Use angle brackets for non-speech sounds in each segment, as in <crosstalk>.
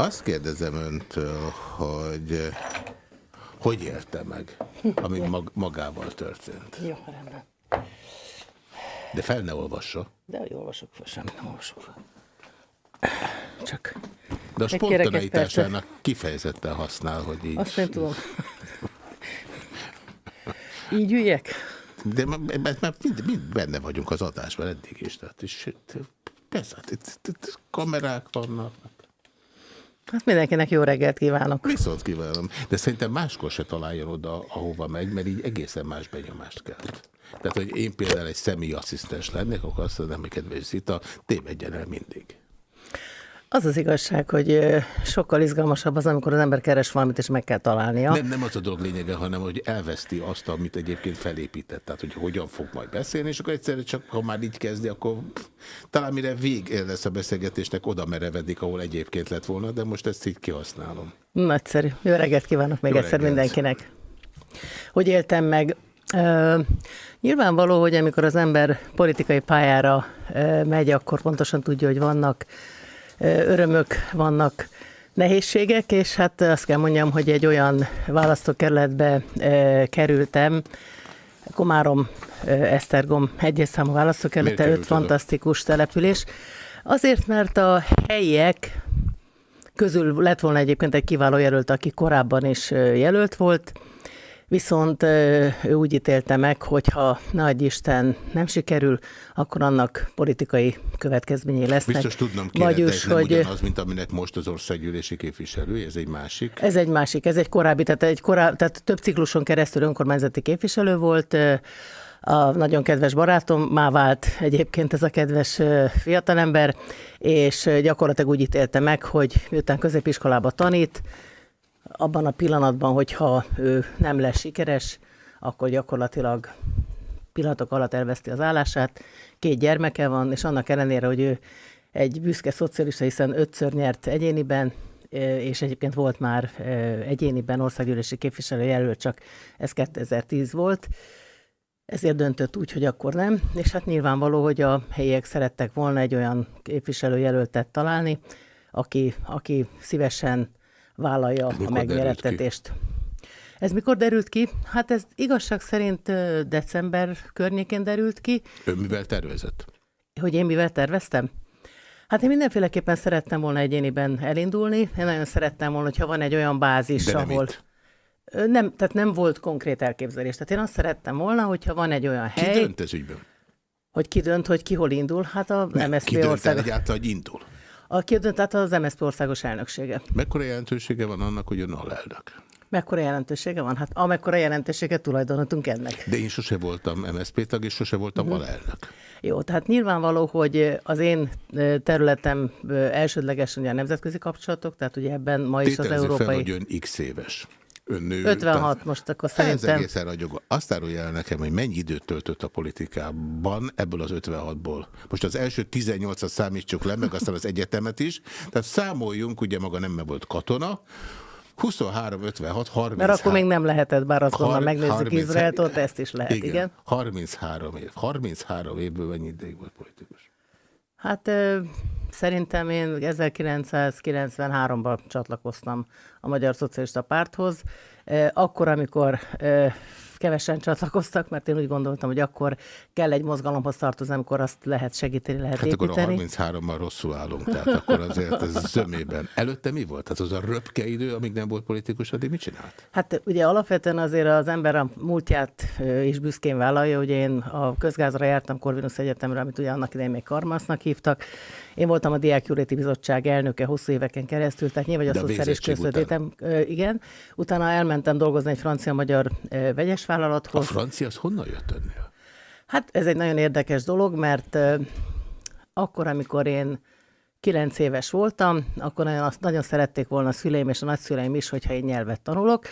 Azt kérdezem öntől, hogy hogy élte meg, ami mag magával történt? Jó, rendben. De fel ne olvassa. De hogy olvasok fel, semmit nem olvasok fel. Csak De a spontaneitásának kifejezetten használ, hogy így... azt nem tudom. Így üljek? De mert, mert mind, mind benne vagyunk az adásban eddig is. Tehát is persze, itt, itt, itt kamerák vannak. Hát mindenkinek jó reggelt kívánok. Viszont kívánom. De szerintem máskor se találjon oda, ahova megy, mert így egészen más benyomást kelt. Tehát, hogy én például egy személyasszisztens lennék, akkor azt mondom, hogy kedves Zita, tévedjen el mindig. Az az igazság, hogy sokkal izgalmasabb az, amikor az ember keres valamit, és meg kell találnia. Nem, nem az a dolog lényege, hanem hogy elveszti azt, amit egyébként felépített. Tehát, hogy hogyan fog majd beszélni, és akkor egyszerűen csak, ha már így kezdi, akkor pff, talán mire vég lesz a beszélgetésnek, oda merevedik, ahol egyébként lett volna, de most ezt így kihasználom. Nagyszerű. Jó reggelt kívánok még Jó egyszer reggelt. mindenkinek. Hogy éltem meg? Ö, nyilvánvaló, hogy amikor az ember politikai pályára megy, akkor pontosan tudja, hogy vannak örömök, vannak nehézségek, és hát azt kell mondjam, hogy egy olyan választókerületbe kerültem, Komárom, Esztergom egyes számú választókerülete, öt fantasztikus település. Azért, mert a helyiek közül lett volna egyébként egy kiváló jelölt, aki korábban is jelölt volt, viszont ő úgy ítélte meg, hogy ha nagy Isten nem sikerül, akkor annak politikai következményei lesznek. Biztos tudnom kéne, Vagyis, de ez nem hogy- ugyanaz, mint aminek most az országgyűlési képviselő, ez egy másik. Ez egy másik, ez egy korábbi, tehát, egy korábbi, tehát több cikluson keresztül önkormányzati képviselő volt, a nagyon kedves barátom, már vált egyébként ez a kedves fiatalember, és gyakorlatilag úgy ítélte meg, hogy miután középiskolába tanít, abban a pillanatban, hogyha ő nem lesz sikeres, akkor gyakorlatilag pillanatok alatt elveszti az állását, két gyermeke van, és annak ellenére, hogy ő egy büszke szocialista, hiszen ötször nyert egyéniben, ö, és egyébként volt már ö, egyéniben országgyűlési képviselőjelölt, csak ez 2010 volt, ezért döntött úgy, hogy akkor nem, és hát nyilvánvaló, hogy a helyiek szerettek volna egy olyan képviselőjelöltet találni, aki, aki szívesen vállalja mikor a ki? megmérettetést. Ez mikor derült ki? Hát ez igazság szerint december környékén derült ki, Ön mivel tervezett? hogy én mivel terveztem? Hát én mindenféleképpen szerettem volna egyéniben elindulni. Én nagyon szerettem volna, hogyha van egy olyan bázis, De nem ahol... itt. Nem, tehát nem volt konkrét elképzelés. Tehát én azt szerettem volna, hogyha van egy olyan Ki hely, dönt ez ügyben? hogy ki dönt, hogy ki hol indul. Hát a Nem, MSZP ki ország... egyáltalán, hogy indul? A ki dönt, tehát az MSZP országos elnöksége. Mekkora jelentősége van annak, hogy ön alelnök? Mekkora jelentősége van? Hát amekkora jelentőséget tulajdonítunk ennek. De én sose voltam MSZP tag, és sose voltam Mhm. alelnök. Jó, tehát nyilvánvaló, hogy az én területem elsődlegesen ugye a nemzetközi kapcsolatok, tehát ugye ebben ma is az Tételezzük fel, európai... hogy ön x éves. Ön nő. 56 most akkor Ez szerintem. egészen ragyogó. Azt árulja el nekem, hogy mennyi időt töltött a politikában ebből az 56-ból. Most az első 18-at számítsuk le, meg aztán az egyetemet is. Tehát számoljunk, ugye maga nem volt katona, 23, 56, 30. Mert akkor még nem lehetett, bár azt Har- megnézzük 30 Izraelt, ott ezt is lehet, igen. igen. 33 év. 33 évből mennyi ideig volt politikus? Hát szerintem én 1993-ban csatlakoztam a Magyar Szocialista Párthoz. Akkor, amikor kevesen csatlakoztak, mert én úgy gondoltam, hogy akkor kell egy mozgalomhoz tartozni, amikor azt lehet segíteni, lehet Hát akkor a építeni. 33-mal rosszul állunk, tehát akkor azért ez zömében. Előtte mi volt? Tehát az a röpke idő, amíg nem volt politikus, addig mit csinált? Hát ugye alapvetően azért az ember a múltját is büszkén vállalja, ugye én a közgázra jártam Corvinus Egyetemre, amit ugye annak idején még Karmasznak hívtak. Én voltam a Diákjóléti Bizottság elnöke hosszú éveken keresztül, tehát nyilván, a szociális ö, igen. Utána elmentem dolgozni egy francia-magyar ö, vegyes A vállalathoz. francia az honnan jött önnél? Hát ez egy nagyon érdekes dolog, mert akkor, amikor én kilenc éves voltam, akkor nagyon, azt, nagyon szerették volna a szüleim és a nagyszüleim is, hogyha én nyelvet tanulok,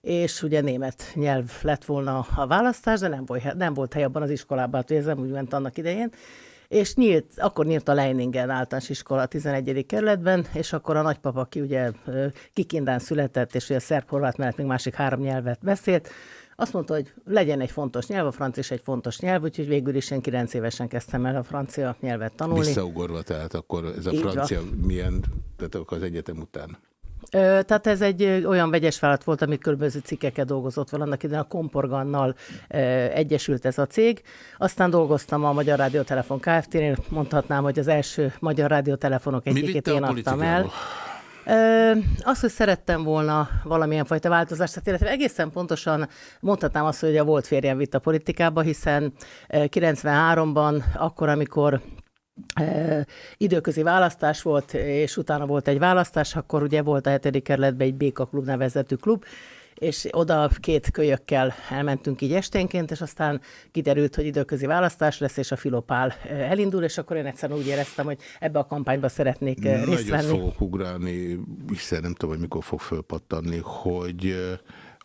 és ugye német nyelv lett volna a választás, de nem volt, nem volt hely abban az iskolában, hát ez nem úgy ment annak idején. És nyílt, akkor nyílt a Leiningen általános iskola a 11. kerületben, és akkor a nagypapa, aki ugye Kikindán született, és ugye szerb-horvát mellett még másik három nyelvet beszélt, azt mondta, hogy legyen egy fontos nyelv, a francia is egy fontos nyelv, úgyhogy végül is én 9 évesen kezdtem el a francia nyelvet tanulni. Visszaugorva, tehát akkor ez a Így francia van. milyen, tehát akkor az egyetem után? Tehát ez egy olyan vegyes vállalat volt, amit különböző cikkeket dolgozott vala, annak idején a Komporgannal egyesült ez a cég. Aztán dolgoztam a Magyar Rádiótelefon Kft-nél, mondhatnám, hogy az első magyar rádiótelefonok egyiket én adtam el. Azt, hogy szerettem volna valamilyen fajta változást, tehát illetve egészen pontosan mondhatnám azt, hogy a volt férjem vitt a politikába, hiszen 93-ban, akkor, amikor időközi választás volt, és utána volt egy választás, akkor ugye volt a hetedik kerületben egy Béka klub nevezetű klub, és oda két kölyökkel elmentünk így esténként, és aztán kiderült, hogy időközi választás lesz, és a Filopál elindul, és akkor én egyszerűen úgy éreztem, hogy ebbe a kampányba szeretnék részt Nagyot venni. fogok ugrálni, hiszen nem tudom, hogy mikor fog fölpattanni, hogy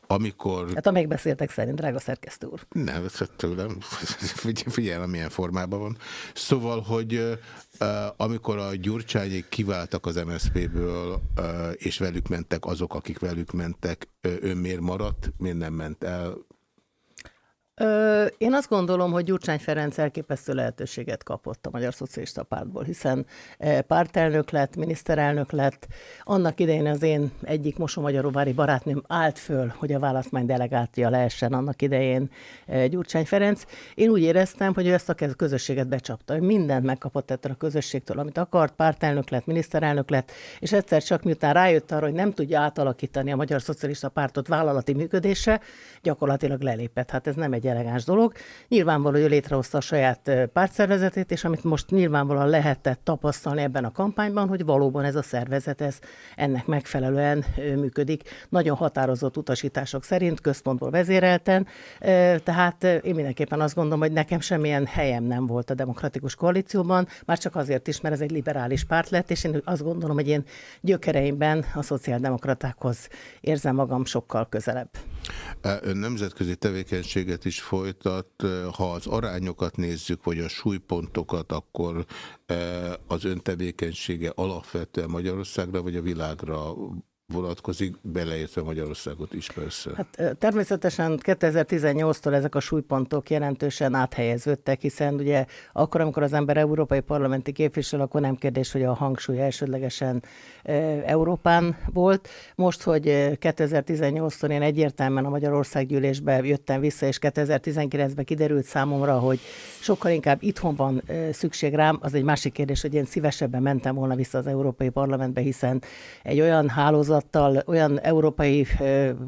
amikor... Hát amelyik beszéltek szerint, drága szerkesztő úr. Nem, ezt tőlem. Figyelem, milyen formában van. Szóval, hogy amikor a gyurcsányék kiváltak az MSZP-ből, és velük mentek azok, akik velük mentek, ön miért maradt, miért nem ment el? Ö, én azt gondolom, hogy Gyurcsány Ferenc elképesztő lehetőséget kapott a Magyar Szocialista Pártból, hiszen e, pártelnök lett, miniszterelnök lett. Annak idején az én egyik mosomagyaróvári barátnőm állt föl, hogy a választmány delegáltja lehessen annak idején e, Gyurcsány Ferenc. Én úgy éreztem, hogy ő ezt a közösséget becsapta. Ő mindent megkapott ettől a közösségtől, amit akart, pártelnök lett, miniszterelnök lett, és egyszer csak miután rájött arra, hogy nem tudja átalakítani a Magyar Szocialista Pártot vállalati működése, gyakorlatilag lelépett. Hát ez nem egy egy elegáns dolog. Nyilvánvaló, hogy létrehozta a saját pártszervezetét, és amit most nyilvánvalóan lehetett tapasztalni ebben a kampányban, hogy valóban ez a szervezet ez ennek megfelelően működik. Nagyon határozott utasítások szerint, központból vezérelten. Tehát én mindenképpen azt gondolom, hogy nekem semmilyen helyem nem volt a demokratikus koalícióban, már csak azért is, mert ez egy liberális párt lett, és én azt gondolom, hogy én gyökereimben a szociáldemokratákhoz érzem magam sokkal közelebb. Ön nemzetközi tevékenységet is folytat. Ha az arányokat nézzük, vagy a súlypontokat, akkor az ön tevékenysége alapvetően Magyarországra, vagy a világra vonatkozik, beleértve Magyarországot is persze. Hát, természetesen 2018-tól ezek a súlypontok jelentősen áthelyeződtek, hiszen ugye akkor, amikor az ember európai parlamenti képviselő, akkor nem kérdés, hogy a hangsúly elsődlegesen e, Európán volt. Most, hogy 2018-tól én egyértelműen a Magyarországgyűlésbe jöttem vissza, és 2019-ben kiderült számomra, hogy sokkal inkább itthon van e, szükség rám, az egy másik kérdés, hogy én szívesebben mentem volna vissza az Európai Parlamentbe, hiszen egy olyan hálózat, hálózattal, olyan európai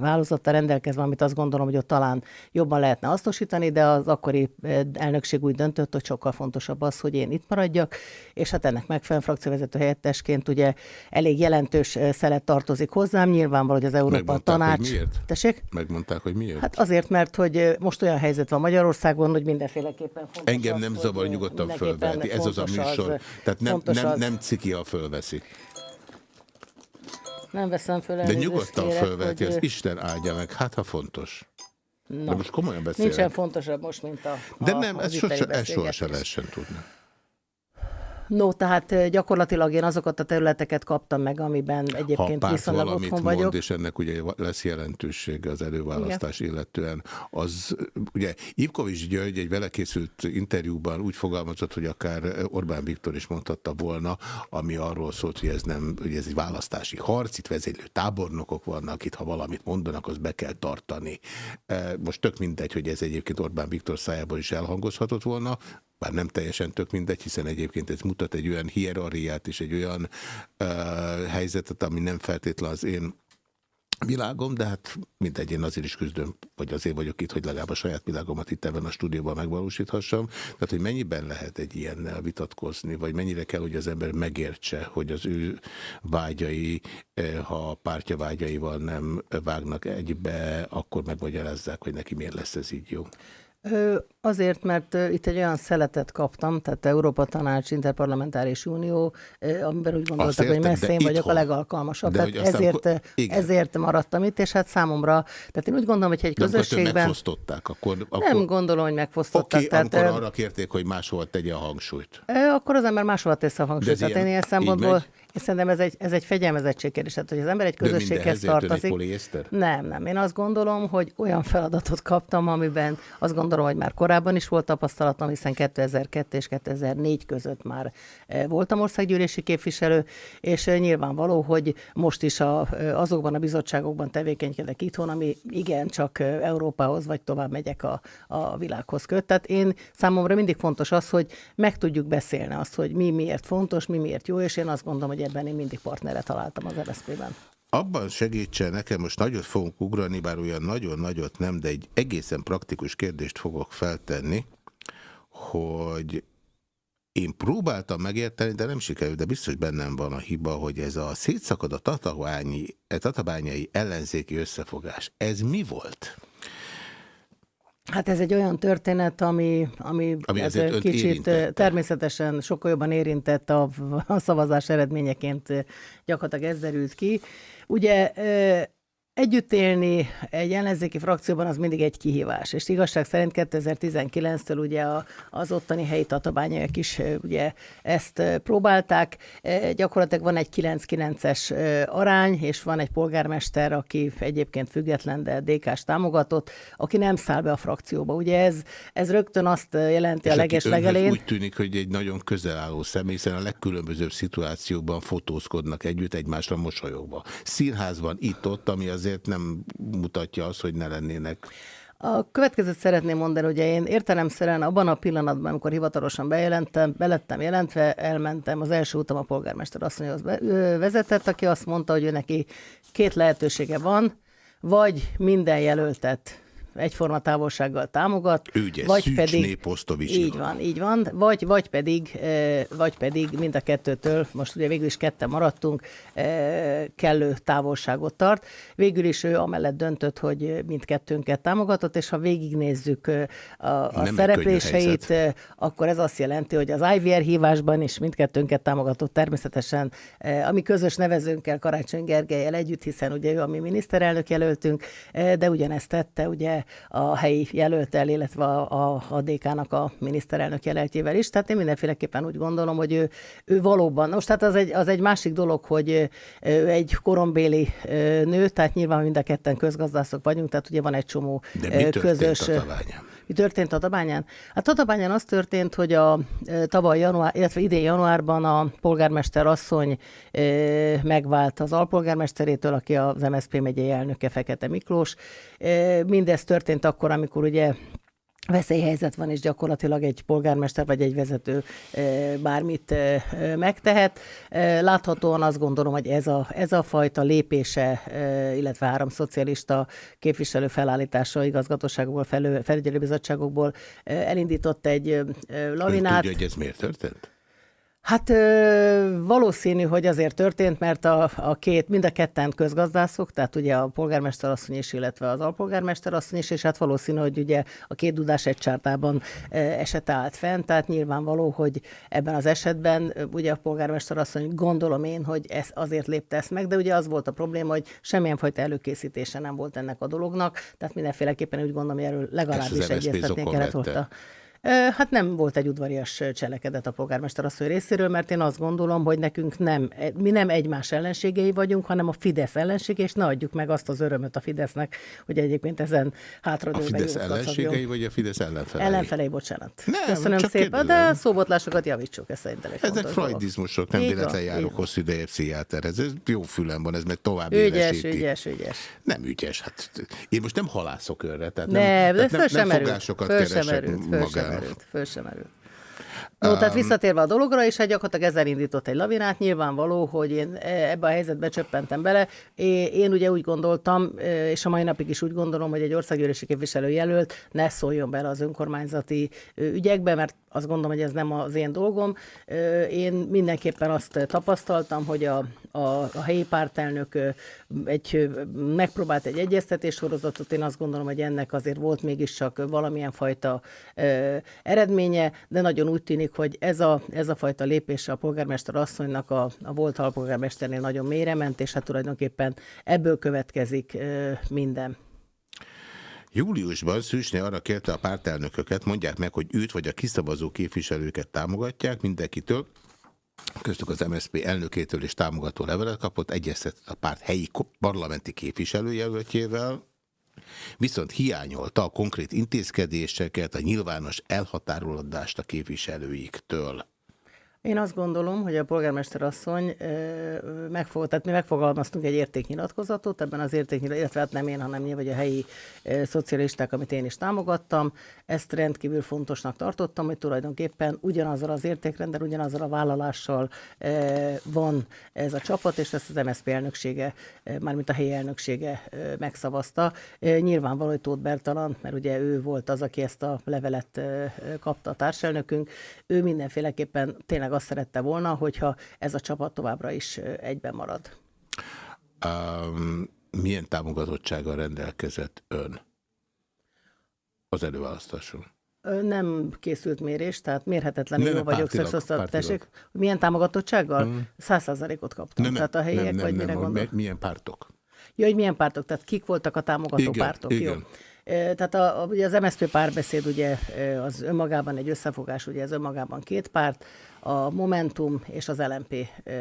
hálózattal rendelkezve, amit azt gondolom, hogy ott talán jobban lehetne hasznosítani, de az akkori elnökség úgy döntött, hogy sokkal fontosabb az, hogy én itt maradjak, és hát ennek megfelelően frakcióvezető helyettesként ugye elég jelentős szelet tartozik hozzám, nyilvánvaló, hogy az Európa Megmondták, Tanács... Hogy miért? Tessék? Megmondták, hogy miért? Hát azért, mert hogy most olyan helyzet van Magyarországon, hogy mindenféleképpen fontos Engem az, nem zavar, nyugodtan fölveti. Ez az a műsor. Az, Tehát nem, nem, nem ciki, ha fölveszik. Nem veszem föl De nyugodtan fölveti, hogy... az Isten áldja meg, hát ha fontos. Na, De most komolyan beszélek. Nincsen fontosabb most, mint a De a, nem, ez sose, ez sohasem lehessen tudni. No, tehát gyakorlatilag én azokat a területeket kaptam meg, amiben egyébként ha viszonylag otthon vagyok. Mond, és ennek ugye lesz jelentősége az előválasztás Igen. illetően, az ugye Ivkovics György egy vele készült interjúban úgy fogalmazott, hogy akár Orbán Viktor is mondhatta volna, ami arról szólt, hogy ez nem, hogy ez egy választási harc, itt vezérlő tábornokok vannak, itt ha valamit mondanak, az be kell tartani. Most tök mindegy, hogy ez egyébként Orbán Viktor szájából is elhangozhatott volna, bár nem teljesen tök mindegy, hiszen egyébként ez mutat egy olyan hierarchiát és egy olyan uh, helyzetet, ami nem feltétlen az én világom, de hát mindegy, én azért is küzdöm, vagy azért vagyok itt, hogy legalább a saját világomat itt ebben a stúdióban megvalósíthassam. Tehát, hogy mennyiben lehet egy ilyennel vitatkozni, vagy mennyire kell, hogy az ember megértse, hogy az ő vágyai, ha pártja vágyaival nem vágnak egybe, akkor megmagyarázzák, hogy neki miért lesz ez így jó. Azért, mert itt egy olyan szeletet kaptam, tehát Európa Tanács, Interparlamentáris Unió, amiben úgy gondoltak, értem, hogy messze én vagyok itthon. a legalkalmasabb. De tehát ezért, akkor, ezért maradtam itt, és hát számomra, tehát én úgy gondolom, hogy egy de közösségben... megfosztották, akkor, akkor... Nem gondolom, hogy megfosztották. Oké, okay, tehát, amikor arra kérték, hogy máshol tegye a hangsúlyt. Akkor az ember máshol teszi a hangsúlyt. Tehát én ilyen szempontból, Én szerintem ez egy, ez egy fegyelmezettség kérdés. Hát, hogy az ember egy közösséghez tartozik. Nem, nem. Én azt gondolom, hogy olyan feladatot kaptam, amiben azt gondolom, hogy már korábban is volt tapasztalatom, hiszen 2002 és 2004 között már eh, voltam országgyűlési képviselő, és eh, nyilvánvaló, hogy most is a, eh, azokban a bizottságokban tevékenykedek itthon, ami igen, csak Európához vagy tovább megyek a, a világhoz köt. Tehát én számomra mindig fontos az, hogy meg tudjuk beszélni azt, hogy mi miért fontos, mi miért jó, és én azt gondolom, hogy ebben én mindig partnere találtam az MSZP-ben. Abban segítsen nekem, most nagyot fogunk ugrani, bár olyan nagyon nagyot nem, de egy egészen praktikus kérdést fogok feltenni, hogy én próbáltam megérteni, de nem sikerült, de biztos bennem van a hiba, hogy ez a szétszakad a tatabányi, tatabányai ellenzéki összefogás, ez mi volt? Hát ez egy olyan történet, ami, ami, ami ez kicsit érintette. természetesen sokkal jobban érintett a, a szavazás eredményeként gyakorlatilag ez derült ki. Ugye Együtt élni egy ellenzéki frakcióban az mindig egy kihívás, és igazság szerint 2019-től ugye az ottani helyi tatabányaiak is ugye ezt próbálták. Gyakorlatilag van egy 9-9-es arány, és van egy polgármester, aki egyébként független, de DK-s támogatott, aki nem száll be a frakcióba. Ugye ez, ez rögtön azt jelenti és a leges legelén. úgy tűnik, hogy egy nagyon közel álló személy, hiszen a legkülönbözőbb szituációkban fotózkodnak együtt egymásra mosolyogva. Színházban itt-ott, ami az azért nem mutatja azt, hogy ne lennének. A következőt szeretném mondani, hogy én értelemszerűen abban a pillanatban, amikor hivatalosan bejelentem, belettem jelentve, elmentem, az első utam a polgármester asszonyhoz vezetett, aki azt mondta, hogy ő neki két lehetősége van, vagy minden jelöltet egyforma távolsággal támogat, Ügyes, vagy pedig így van, így van, vagy, vagy, pedig, vagy pedig mind a kettőtől, most ugye végül is ketten maradtunk, kellő távolságot tart. Végül is ő amellett döntött, hogy mindkettőnket támogatott, és ha végignézzük a, a szerepléseit, akkor ez azt jelenti, hogy az IVR hívásban is mindkettőnket támogatott természetesen, ami közös nevezőnkkel Karácsony Gergelyel együtt, hiszen ugye ő a mi miniszterelnök jelöltünk, de ugyanezt tette ugye a helyi jelöltel, illetve a, a, a DK-nak a miniszterelnök jelöltjével is. Tehát én mindenféleképpen úgy gondolom, hogy ő, ő valóban, most tehát az egy, az egy másik dolog, hogy ő egy korombéli nő, tehát nyilván mind a ketten közgazdászok vagyunk, tehát ugye van egy csomó De mi közös... A mi történt Tatabányán? Hát Tatabányán az történt, hogy a tavaly január, illetve idén januárban a polgármester asszony megvált az alpolgármesterétől, aki az MSZP megyei elnöke Fekete Miklós. Mindez történt akkor, amikor ugye veszélyhelyzet van, és gyakorlatilag egy polgármester vagy egy vezető bármit megtehet. Láthatóan azt gondolom, hogy ez a, ez a fajta lépése, illetve három szocialista képviselő felállítása igazgatóságokból, felügyelőbizottságokból elindított egy lavinát. Ön tudja, hogy ez miért történt? Hát valószínű, hogy azért történt, mert a, a két, mind a ketten közgazdászok, tehát ugye a polgármester asszony is, illetve az alpolgármester asszony is, és hát valószínű, hogy ugye a két dudás egy csártában esete állt fent, tehát nyilvánvaló, hogy ebben az esetben ugye a polgármester asszony gondolom én, hogy ez azért lépte ezt meg, de ugye az volt a probléma, hogy semmilyen fajta előkészítése nem volt ennek a dolognak, tehát mindenféleképpen úgy gondolom, hogy erről legalábbis egyeztetni kellett volna. Hát nem volt egy udvarias cselekedet a polgármester asszony részéről, mert én azt gondolom, hogy nekünk nem, mi nem egymás ellenségei vagyunk, hanem a Fidesz ellensége, és ne adjuk meg azt az örömöt a Fidesznek, hogy egyébként ezen hátradőlve A Fidesz ellenségei, vagy a Fidesz ellenfelei? Ellenfelei, bocsánat. Nem, Köszönöm szépen, kérdezem. de szóbotlásokat javítsuk, ez szerintem egy Ezek freudizmusok, nem véletlen járok hosszú ideje pszichiáterhez. Ez jó fülem van, ez meg tovább Ügyes, élesíti. ügyes, ügyes. Nem ügyes, hát én most nem halászok önre, tehát nem, nem, nem, nem, fogásokat keresek magának merült, föl sem merült. No, um, tehát visszatérve a dologra, és hát gyakorlatilag ezzel indított egy lavinát, nyilvánvaló, hogy én e, ebbe a helyzetbe csöppentem bele. Én ugye úgy gondoltam, e, és a mai napig is úgy gondolom, hogy egy országgyűlési képviselő jelölt ne szóljon bele az önkormányzati ügyekbe, mert azt gondolom, hogy ez nem az én dolgom. Én mindenképpen azt tapasztaltam, hogy a, a, a helyi pártelnök egy, megpróbált egy egyeztetés sorozatot, én azt gondolom, hogy ennek azért volt mégiscsak valamilyen fajta eredménye, de nagyon úgy tűnik, hogy ez a, ez a fajta lépés a polgármester asszonynak a, a volt alpolgármesternél nagyon mélyre ment, és hát tulajdonképpen ebből következik minden. Júliusban Szűsné arra kérte a pártelnököket, mondják meg, hogy őt vagy a kiszavazó képviselőket támogatják mindenkitől, köztük az MSZP elnökétől is támogató levelet kapott, egyeztetett a párt helyi parlamenti képviselőjelöltjével, viszont hiányolta a konkrét intézkedéseket, a nyilvános elhatárolódást a képviselőiktől. Én azt gondolom, hogy a polgármester asszony megfog, tehát mi megfogalmaztunk egy értéknyilatkozatot, ebben az értéknyilatkozatot, illetve hát nem én, hanem nyilván a helyi szocialisták, amit én is támogattam. Ezt rendkívül fontosnak tartottam, hogy tulajdonképpen ugyanazzal az értékrendel, ugyanazzal a vállalással van ez a csapat, és ezt az MSZP elnöksége, mármint a helyi elnöksége megszavazta. Nyilvánvaló, hogy Tóth Bertalan, mert ugye ő volt az, aki ezt a levelet kapta a társelnökünk, ő mindenféleképpen tényleg azt szerette volna, hogyha ez a csapat továbbra is egyben marad. Um, milyen támogatottsággal rendelkezett ön az előválasztáson? Nem készült mérés, tehát mérhetetlenül jó vagyok szexosztat. Tessék, milyen támogatottsággal? Hmm. Száz százalékot kaptam. Nem, tehát a helyiek, nem, nem, vagy mire gondol? Milyen pártok? Hogy milyen pártok, tehát kik voltak a támogató igen, pártok. Igen. Jó. Tehát a, ugye az MSZP párbeszéd ugye az önmagában egy összefogás, ugye ez önmagában két párt, a Momentum és az LMP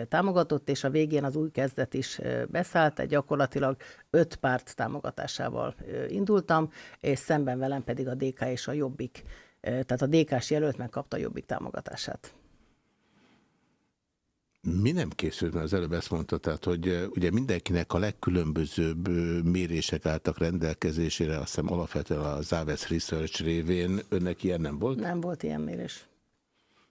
támogatott, és a végén az új kezdet is beszállt, tehát gyakorlatilag öt párt támogatásával indultam, és szemben velem pedig a DK és a Jobbik. Tehát a DK-s jelölt megkapta a Jobbik támogatását. Mi nem készült, mert az előbb ezt mondta, tehát, hogy ugye mindenkinek a legkülönbözőbb mérések álltak rendelkezésére, azt hiszem alapvetően a Záves Research révén, önnek ilyen nem volt? Nem volt ilyen mérés.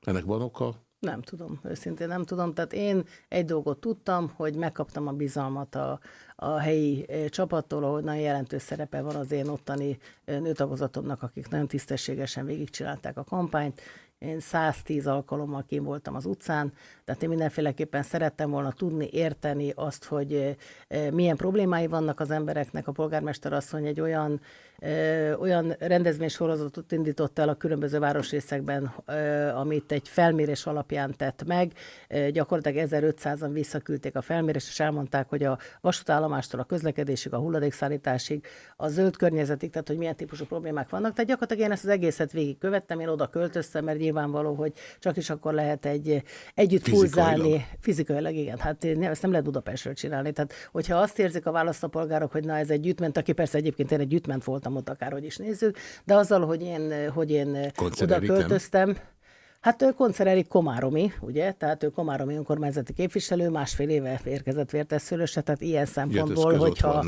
Ennek van oka? Nem tudom, őszintén nem tudom. Tehát én egy dolgot tudtam, hogy megkaptam a bizalmat a, a helyi csapattól, ahol nagyon jelentős szerepe van az én ottani nőtagozatomnak, akik nagyon tisztességesen végigcsinálták a kampányt, én 110 alkalommal kim voltam az utcán, tehát én mindenféleképpen szerettem volna tudni, érteni azt, hogy milyen problémái vannak az embereknek. A polgármester asszony egy olyan olyan rendezvénysorozatot indított el a különböző városrészekben, amit egy felmérés alapján tett meg. Gyakorlatilag 1500-an visszaküldték a felmérést, és elmondták, hogy a vasútállomástól a közlekedésig, a hulladékszállításig, a zöld környezetig, tehát hogy milyen típusú problémák vannak. Tehát gyakorlatilag én ezt az egészet végigkövettem, én oda költöztem, mert nyilvánvaló, hogy csak is akkor lehet egy együtt fúzzálni. Fizikailag, igen. Hát ezt nem lehet Budapestről csinálni. Tehát, hogyha azt érzik a választópolgárok, hogy na ez egy gyűjtment, aki persze egyébként én egy gyűjtment voltam ott, akárhogy is nézzük, de azzal, hogy én, hogy én oda költöztem, nem? Hát ő koncereri Komáromi, ugye? Tehát ő Komáromi önkormányzati képviselő, másfél éve érkezett vértesszülőse, tehát ilyen szempontból, ja, hogyha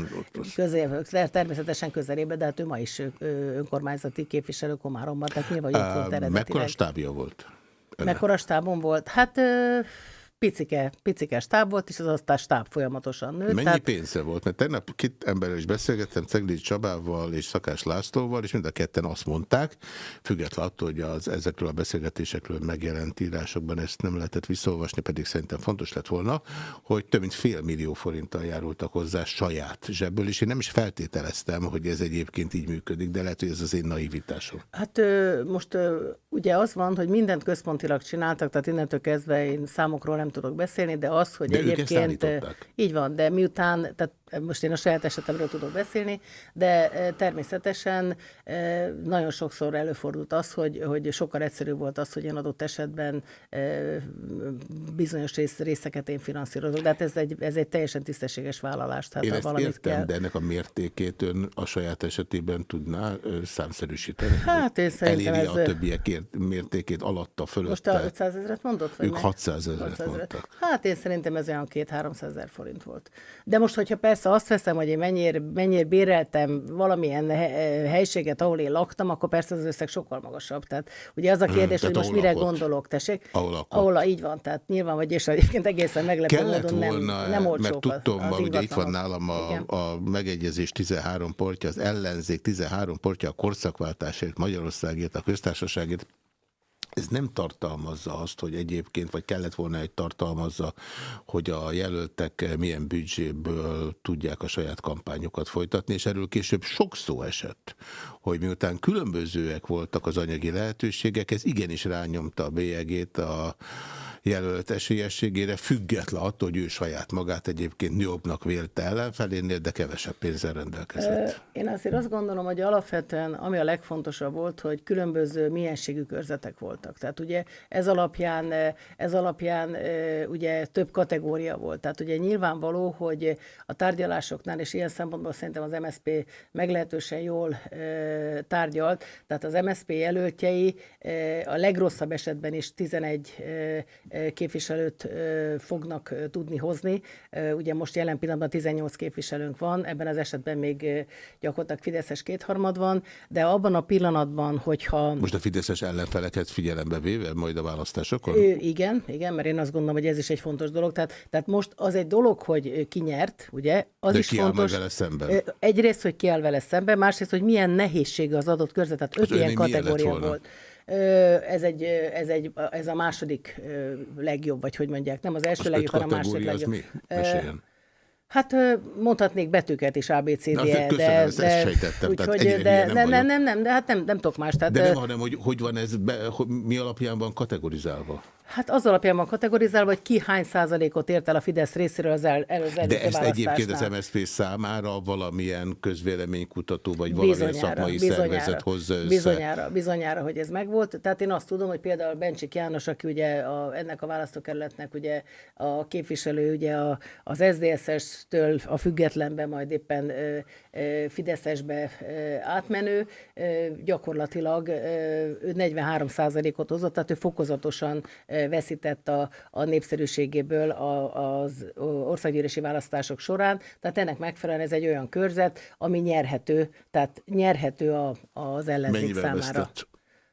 közé, természetesen közelébe, de hát ő ma is önkormányzati képviselő Komáromban, tehát nyilván, ott volt eredetileg. Mekkora stábja volt? Mekkora stábon volt? Hát picike, picike stáb volt, és az aztán stáb folyamatosan nőtt. Mennyi tehát... pénze volt? Mert tegnap két emberrel is beszélgettem, Cegléd Csabával és Szakás Lászlóval, és mind a ketten azt mondták, függetlenül attól, hogy az, ezekről a beszélgetésekről megjelent írásokban ezt nem lehetett visszaolvasni, pedig szerintem fontos lett volna, hogy több mint fél millió forinttal járultak hozzá saját zsebből, és én nem is feltételeztem, hogy ez egyébként így működik, de lehet, hogy ez az én naivitásom. Hát most ugye az van, hogy mindent központilag csináltak, tehát innentől kezdve én számokról nem nem tudok beszélni, de az, hogy de egyébként... Így van, de miután, tehát most én a saját esetemről tudok beszélni, de természetesen nagyon sokszor előfordult az, hogy, hogy sokkal egyszerűbb volt az, hogy én adott esetben bizonyos rész, részeket én finanszírozok. De hát ez egy, ez egy teljesen tisztességes vállalás. Tehát én ezt valamit értem, kell... de ennek a mértékét ön a saját esetében tudná számszerűsíteni? Hát én szerintem Eléri ez... a többiek mértékét alatta, fölötte. Most a 500 ezeret mondott? Vagy ők 600 ezeret mondtak. Hát én szerintem ez olyan 2-300 ezer forint volt. De most, hogyha persze azt veszem, hogy én mennyire, mennyire béreltem valamilyen helységet, ahol én laktam, akkor persze az összeg sokkal magasabb. Tehát ugye az a hmm, kérdés, hmm, hogy most mire lakott. gondolok, tessék? Ahol lakott. Ahol, így van, tehát nyilván, vagy és egyébként egészen meglepő módon nem, nem olcsók Mert tudtam, az, az ugye itt van nálam a, a megegyezés 13 portja, az ellenzék 13 portja a korszakváltásért, Magyarországért, a köztársaságért, ez nem tartalmazza azt, hogy egyébként, vagy kellett volna egy tartalmazza, hogy a jelöltek milyen büdzséből tudják a saját kampányokat folytatni, és erről később sok szó esett, hogy miután különbözőek voltak az anyagi lehetőségek, ez igenis rányomta a bélyegét a jelölt esélyességére, független attól, hogy ő saját magát egyébként jobbnak vélte ellenfelénél, de kevesebb pénzzel rendelkezett. Én azért azt gondolom, hogy alapvetően ami a legfontosabb volt, hogy különböző mienségű körzetek voltak. Tehát ugye ez alapján, ez alapján ugye több kategória volt. Tehát ugye nyilvánvaló, hogy a tárgyalásoknál, és ilyen szempontból szerintem az MSP meglehetősen jól tárgyalt, tehát az MSP jelöltjei a legrosszabb esetben is 11 képviselőt fognak tudni hozni. Ugye most jelen pillanatban 18 képviselőnk van, ebben az esetben még gyakorlatilag Fideszes kétharmad van, de abban a pillanatban, hogyha... Most a Fideszes ellenfeleket figyelembe véve majd a választásokon? Igen, igen, mert én azt gondolom, hogy ez is egy fontos dolog. Tehát, tehát most az egy dolog, hogy ki nyert, ugye? Az de is ki fontos. vele szemben? Egyrészt, hogy ki áll vele szemben, másrészt, hogy milyen nehézsége az adott körzet. Tehát öt ilyen kategória volt. Ez, egy, ez, egy, ez a második legjobb, vagy hogy mondják, nem az első az legjobb, hanem a második legjobb. Mi? Meséljen. Hát mondhatnék betűket is ABCD, de... Köszönöm, de, ezt, ezt sejtettem. Úgy, hogy, de nem, nem, nem, nem, nem, de hát nem, nem tudok más. Tehát, de nem, hanem hogy, hogy van ez, be, hogy mi alapján van kategorizálva? Hát az alapján van kategorizálva, hogy ki hány százalékot ért el a Fidesz részéről az el, előző De ezt egyébként az MSZP számára valamilyen közvéleménykutató, vagy valamilyen bizonyára, szakmai bizonyára, szervezet hozza össze? Bizonyára, bizonyára, hogy ez megvolt. Tehát én azt tudom, hogy például Bencsik János, aki ugye a, ennek a választókerületnek ugye a képviselő, ugye a, az SZDSZ-től a függetlenbe, majd éppen ö, ö, Fideszesbe ö, átmenő, ö, gyakorlatilag ö, 43 százalékot hozott, tehát ő fokozatosan veszített a, a népszerűségéből az országgyűlési választások során. Tehát ennek megfelelően ez egy olyan körzet, ami nyerhető, tehát nyerhető a, az ellenzék Mennyivel számára. Vesztett?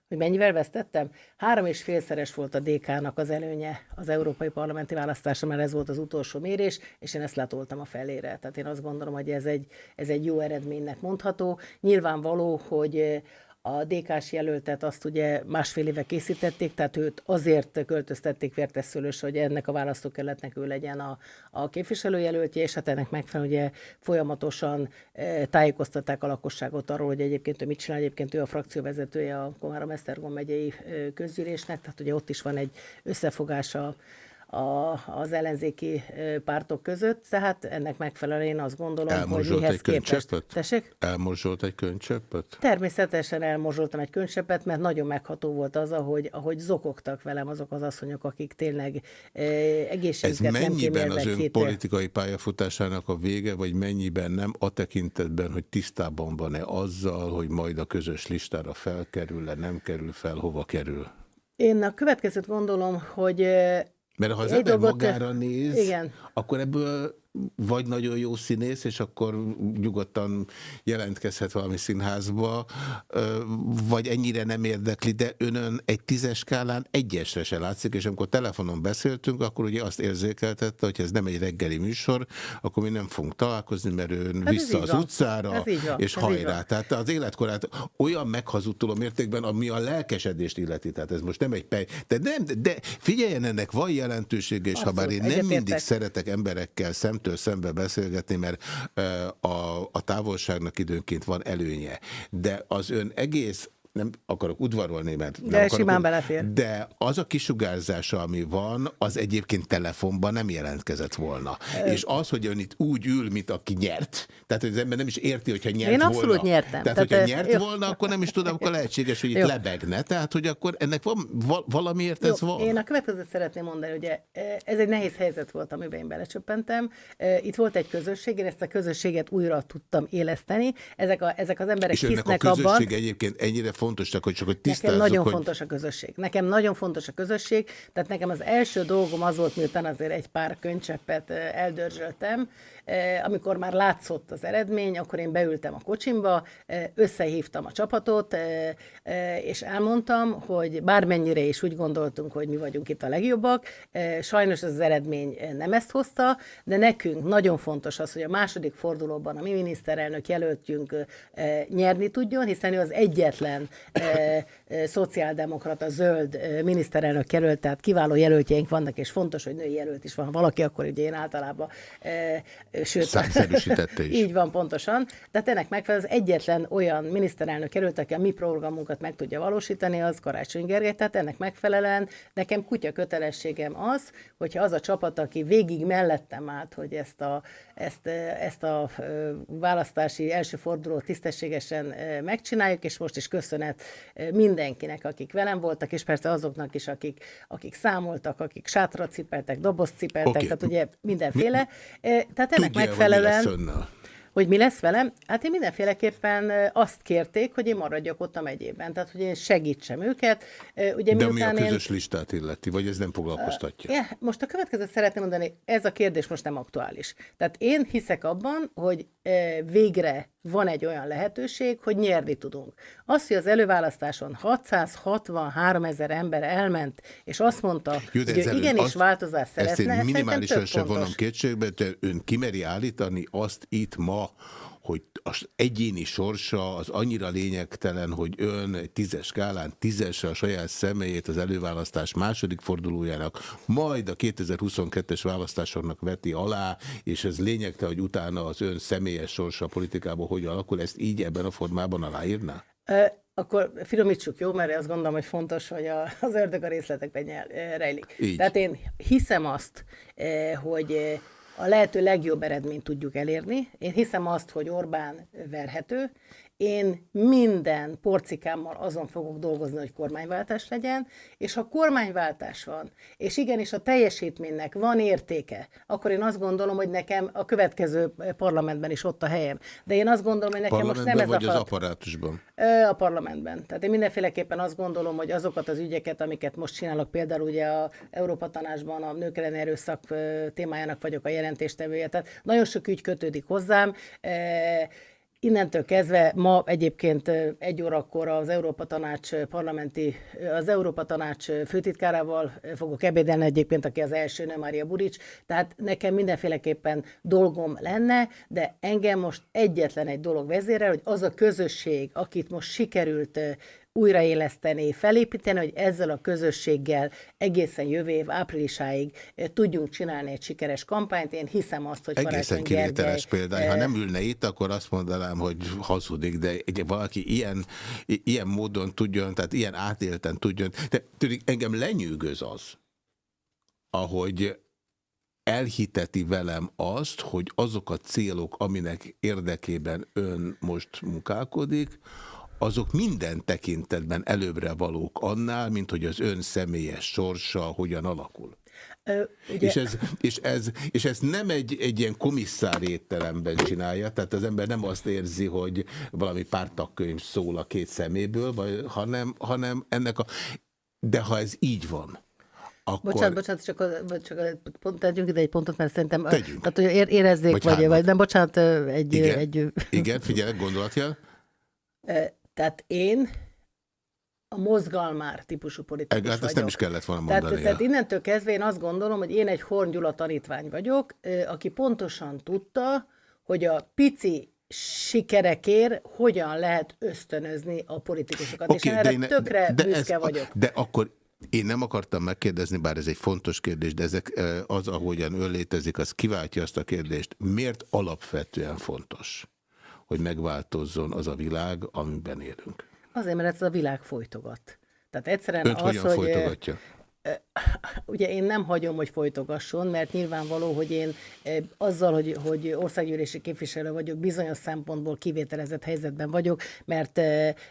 Hogy mennyivel vesztettem? Három és félszeres volt a DK-nak az előnye az európai parlamenti választáson, mert ez volt az utolsó mérés, és én ezt letoltam a felére. Tehát én azt gondolom, hogy ez egy, ez egy jó eredménynek mondható. Nyilvánvaló, hogy a DK-s jelöltet azt ugye másfél éve készítették, tehát őt azért költöztették vértesszülős, hogy ennek a választókerületnek ő legyen a, a képviselőjelöltje, és hát ennek megfelelően ugye folyamatosan e, tájékoztatták a lakosságot arról, hogy egyébként ő mit csinál, egyébként ő a frakcióvezetője a Komárom-Esztergom megyei e, közgyűlésnek, tehát ugye ott is van egy összefogása a, az ellenzéki pártok között, tehát ennek megfelelően én azt gondolom, Elmozsolt hogy mihez egy képest. Tessék? Elmozsolt egy könycseppet? Természetesen elmozsoltam egy könycseppet, mert nagyon megható volt az, ahogy, ahogy zokogtak velem azok az asszonyok, akik tényleg e, egészségüket Ez mennyiben az ön politikai pályafutásának a vége, vagy mennyiben nem a tekintetben, hogy tisztában van-e azzal, hogy majd a közös listára felkerül-e, nem kerül fel, hova kerül? Én a következőt gondolom, hogy mert ha az ember magára néz, igen. akkor ebből vagy nagyon jó színész, és akkor nyugodtan jelentkezhet valami színházba, vagy ennyire nem érdekli, de önön egy tízes skálán egyesre se látszik, és amikor telefonon beszéltünk, akkor ugye azt érzékeltette, hogy ez nem egy reggeli műsor, akkor mi nem fogunk találkozni, mert ön hát vissza az van. utcára, és hajrá. Tehát az életkorát olyan meghazudtoló mértékben, ami a lelkesedést illeti, tehát ez most nem egy pej, de, nem, de figyeljen, ennek van jelentősége, és ha bár én nem mindig szeretek emberekkel szemtől szemtől szembe beszélgetni, mert a, a távolságnak időnként van előnye. De az ön egész nem akarok udvarolni, mert de akarok, simán belefér. De az a kisugárzása, ami van, az egyébként telefonban nem jelentkezett volna. Ö... És az, hogy ön itt úgy ül, mint aki nyert. Tehát, hogy az ember nem is érti, hogyha nyert Én volna. abszolút nyertem. Tehát, Tehát hogyha nyert jó. volna, akkor nem is tudom, akkor lehetséges, hogy itt jó. lebegne. Tehát, hogy akkor ennek van, valamiért jó. ez van. Én a következőt szeretném mondani, hogy ez egy nehéz helyzet volt, amiben én belecsöppentem. Itt volt egy közösség, én ezt a közösséget újra tudtam éleszteni. Ezek, a, ezek az emberek És hisznek a közösség abban. egyébként ennyire fontosnak, hogy csak hogy tisztázzuk, Nekem nagyon hogy... fontos a közösség. Nekem nagyon fontos a közösség, tehát nekem az első dolgom az volt, miután azért egy pár könycseppet eldörzsöltem, amikor már látszott az eredmény, akkor én beültem a kocsimba, összehívtam a csapatot, és elmondtam, hogy bármennyire is úgy gondoltunk, hogy mi vagyunk itt a legjobbak, sajnos az eredmény nem ezt hozta, de nekünk nagyon fontos az, hogy a második fordulóban a mi miniszterelnök jelöltjünk nyerni tudjon, hiszen ő az egyetlen szociáldemokrata, zöld miniszterelnök jelölt, tehát kiváló jelöltjeink vannak, és fontos, hogy női jelölt is van. Ha valaki, akkor ugye én általában, sőt, Számszerűsítette is. <laughs> így van pontosan. Tehát ennek megfelelően az egyetlen olyan miniszterelnök jelölt, aki a mi programunkat meg tudja valósítani, az Karácsony Gergely. Tehát ennek megfelelően nekem kutya kötelességem az, hogyha az a csapat, aki végig mellettem állt, hogy ezt a, ezt, ezt a választási első fordulót tisztességesen megcsináljuk, és most is köszönet mindenkinek, akik velem voltak, és persze azoknak is, akik, akik számoltak, akik sátrat cipeltek, dobozt cipeltek, okay. tehát ugye mindenféle. Tehát ennek Tudja, megfelelően... Hogy mi lesz velem? Hát én mindenféleképpen azt kérték, hogy én maradjak ott a megyében, tehát hogy én segítsem őket. Ugye, De mi a közös én... listát illeti, vagy ez nem foglalkoztatja? Uh, most a következőt szeretném mondani, ez a kérdés most nem aktuális. Tehát én hiszek abban, hogy végre van egy olyan lehetőség, hogy nyerni tudunk. Az, hogy az előválasztáson 663 ezer ember elment, és azt mondta, Jó, hogy ő igenis azt, változást szeretne, ezt én minimálisan sem vonom kétségbe, de ön kimeri állítani azt itt ma, hogy az egyéni sorsa az annyira lényegtelen, hogy ön egy tízes skálán tízesre a saját személyét az előválasztás második fordulójának, majd a 2022-es választásoknak veti alá, és ez lényegtelen, hogy utána az ön személyes sorsa a politikában hogy alakul, ezt így ebben a formában aláírná? akkor finomítsuk, jó? Mert azt gondolom, hogy fontos, hogy a, az ördög a részletekben nyel, rejlik. Így. Tehát én hiszem azt, hogy a lehető legjobb eredményt tudjuk elérni. Én hiszem azt, hogy Orbán verhető, én minden porcikámmal azon fogok dolgozni, hogy kormányváltás legyen, és ha kormányváltás van, és igenis a teljesítménynek van értéke, akkor én azt gondolom, hogy nekem a következő parlamentben is ott a helyem. De én azt gondolom, hogy nekem most nem ez vagy a az apparátusban? A parlamentben. Tehát én mindenféleképpen azt gondolom, hogy azokat az ügyeket, amiket most csinálok, például ugye a Európa Tanácsban a nők elleni erőszak témájának vagyok a jelentéstevője, tehát nagyon sok ügy kötődik hozzám, Innentől kezdve ma egyébként egy órakor az Európa Tanács parlamenti, az Európa Tanács főtitkárával fogok ebédelni egyébként, aki az első, nem Mária Burics, tehát nekem mindenféleképpen dolgom lenne, de engem most egyetlen egy dolog vezérel, hogy az a közösség, akit most sikerült újraéleszteni, felépíteni, hogy ezzel a közösséggel egészen jövő év áprilisáig tudjunk csinálni egy sikeres kampányt. Én hiszem azt, hogy Egészen kivételes példány. Ha nem ülne itt, akkor azt mondanám, hogy hazudik, de valaki ilyen, ilyen módon tudjon, tehát ilyen átélten tudjon. De tudjuk, engem lenyűgöz az, ahogy elhiteti velem azt, hogy azok a célok, aminek érdekében ön most munkálkodik, azok minden tekintetben előbbre valók annál, mint hogy az ön személyes sorsa hogyan alakul. Ö, ugye... és, ez, és, ez, és ez nem egy, egy ilyen komisszár étteremben csinálja, tehát az ember nem azt érzi, hogy valami pártakkönyv szól a két szeméből, vagy, hanem, hanem ennek a... De ha ez így van, akkor... Bocsánat, bocsánat, csak, a, csak a, pont, tegyünk ide egy pontot, mert szerintem... Tegyünk. Tehát, hogy érezzék, vagy, vagy, vagy nem, bocsánat, egy... Igen, egy... Igen figyelek, gondolatjel. Tehát én a mozgalmár típusú politikus hát ezt nem is kellett volna mondani. Tehát, tehát innentől kezdve én azt gondolom, hogy én egy Horn Gyula tanítvány vagyok, aki pontosan tudta, hogy a pici sikerekért hogyan lehet ösztönözni a politikusokat. Okay, és erre én, tökre de büszke ez, vagyok. De akkor én nem akartam megkérdezni, bár ez egy fontos kérdés, de ezek az, ahogyan ön létezik, az kiváltja azt a kérdést. Miért alapvetően fontos? Hogy megváltozzon az a világ, amiben élünk? Azért, mert ez a világ folytogat. Tehát egyszerűen Önt az, hogyan hogy... folytogatja? Ugye én nem hagyom, hogy folytogasson, mert nyilvánvaló, hogy én azzal, hogy, hogy országgyűlési képviselő vagyok, bizonyos szempontból kivételezett helyzetben vagyok, mert,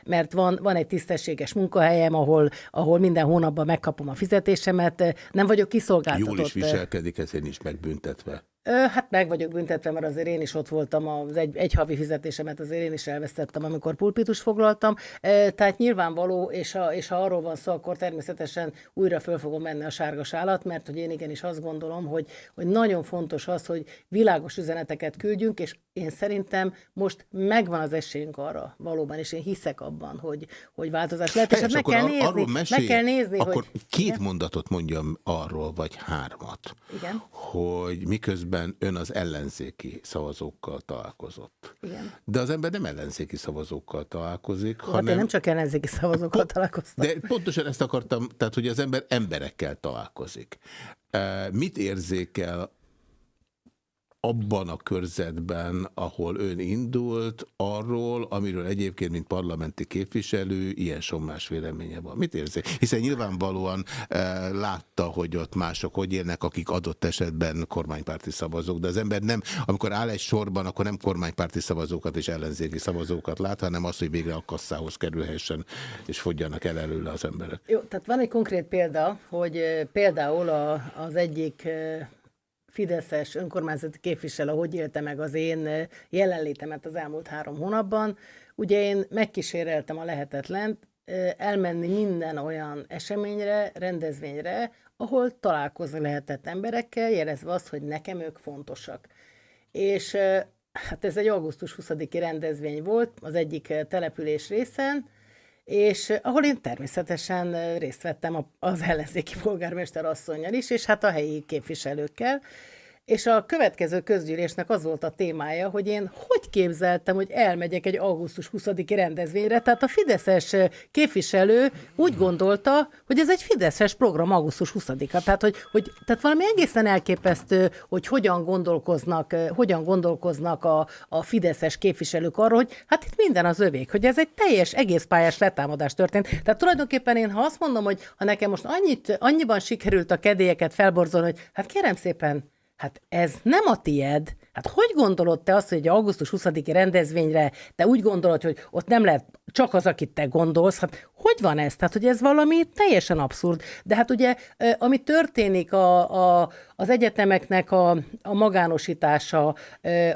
mert van, van egy tisztességes munkahelyem, ahol, ahol minden hónapban megkapom a fizetésemet, nem vagyok kiszolgáltatott. Jól is viselkedik, ezért is megbüntetve. Hát meg vagyok büntetve, mert azért én is ott voltam, az egy, egy havi fizetésemet azért én is elvesztettem, amikor pulpitus foglaltam. Tehát nyilvánvaló, és ha, és ha arról van szó, akkor természetesen újra föl fogom menni a sárga sálat, mert hogy én igenis azt gondolom, hogy, hogy nagyon fontos az, hogy világos üzeneteket küldjünk, és én szerintem most megvan az esélyünk arra valóban, és én hiszek abban, hogy, hogy változás lehet, és, hát meg, kell nézni, meg kell nézni, akkor hogy... két igen? mondatot mondjam arról, vagy hármat, igen? hogy miközben esetben ön az ellenzéki szavazókkal találkozott. Igen. De az ember nem ellenzéki szavazókkal találkozik, hát hanem... én nem csak ellenzéki szavazókkal találkoztam. De pontosan ezt akartam, tehát hogy az ember emberekkel találkozik. Mit érzékel abban a körzetben, ahol ön indult, arról, amiről egyébként, mint parlamenti képviselő, ilyen sommás véleménye van. Mit érzi? Hiszen nyilvánvalóan e, látta, hogy ott mások hogy élnek, akik adott esetben kormánypárti szavazók, de az ember nem, amikor áll egy sorban, akkor nem kormánypárti szavazókat és ellenzéki szavazókat lát, hanem az, hogy végre a kasszához kerülhessen, és fogjanak el előle az emberek. Jó, tehát van egy konkrét példa, hogy eh, például a, az egyik eh, Fideszes önkormányzati képviselő hogy élte meg az én jelenlétemet az elmúlt három hónapban. Ugye én megkíséreltem a lehetetlent, elmenni minden olyan eseményre, rendezvényre, ahol találkozni lehetett emberekkel, jelezve azt, hogy nekem ők fontosak. És hát ez egy augusztus 20-i rendezvény volt az egyik település részen, és eh, ahol én természetesen eh, részt vettem az ellenzéki polgármester asszonynal is, és hát a helyi képviselőkkel, és a következő közgyűlésnek az volt a témája, hogy én hogy képzeltem, hogy elmegyek egy augusztus 20-i rendezvényre. Tehát a Fideszes képviselő úgy gondolta, hogy ez egy Fideszes program augusztus 20-a. Tehát, hogy, hogy, tehát valami egészen elképesztő, hogy hogyan gondolkoznak, hogyan gondolkoznak a, a Fideszes képviselők arról, hogy hát itt minden az övék, hogy ez egy teljes, egész pályás letámadás történt. Tehát tulajdonképpen én, ha azt mondom, hogy ha nekem most annyit, annyiban sikerült a kedélyeket felborzolni, hogy hát kérem szépen, Hát ez nem a tied. Hát hogy gondolod te azt, hogy egy augusztus 20-i rendezvényre te úgy gondolod, hogy ott nem lehet csak az, akit te gondolsz? Hát hogy van ez? Tehát, hogy ez valami teljesen abszurd. De hát ugye, ami történik a, a, az egyetemeknek a, a magánosítása,